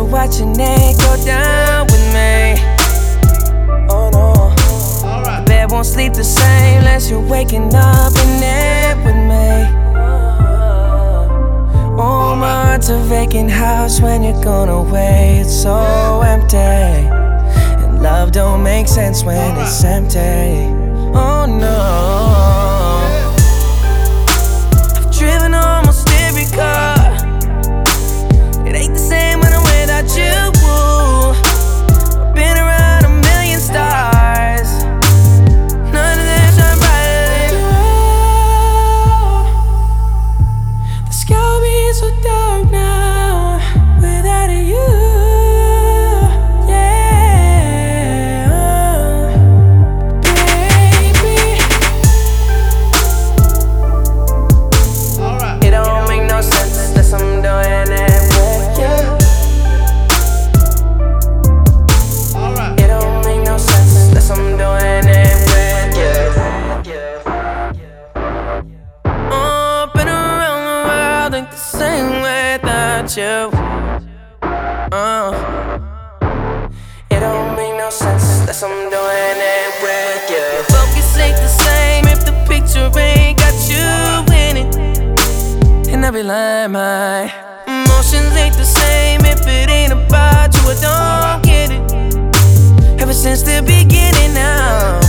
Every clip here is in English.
watch your neck go down with me. Oh no. The bed won't sleep the same unless you're waking up in it with me. Oh, my, it's a vacant house when you're gone away. It's so empty. And love don't make sense when it's empty. Oh no. Ain't the same without you. Uh, it don't make no sense unless I'm doing it with you. Focus ain't the same if the picture ain't got you in it. And be lying, my emotions ain't the same if it ain't about you. I don't get it. Ever since the beginning now,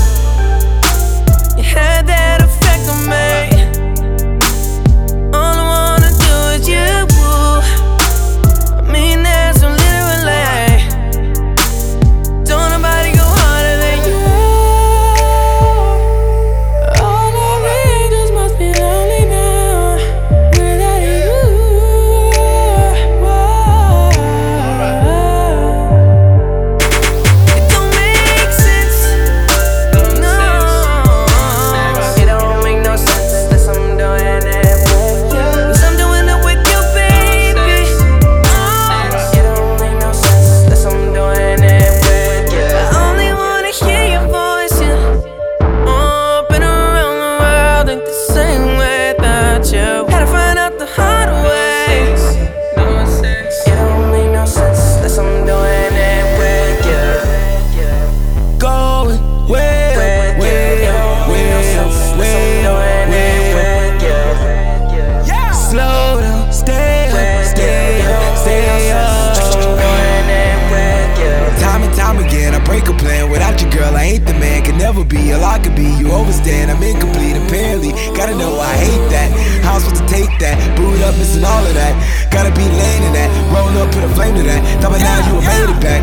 never be all I could be. You overstand, I'm incomplete, apparently. Gotta know I hate that. How I'm supposed to take that? Boot up, missing all of that. Gotta be laying in that. Roll up, put a flame to that. Thought by now you were made it back.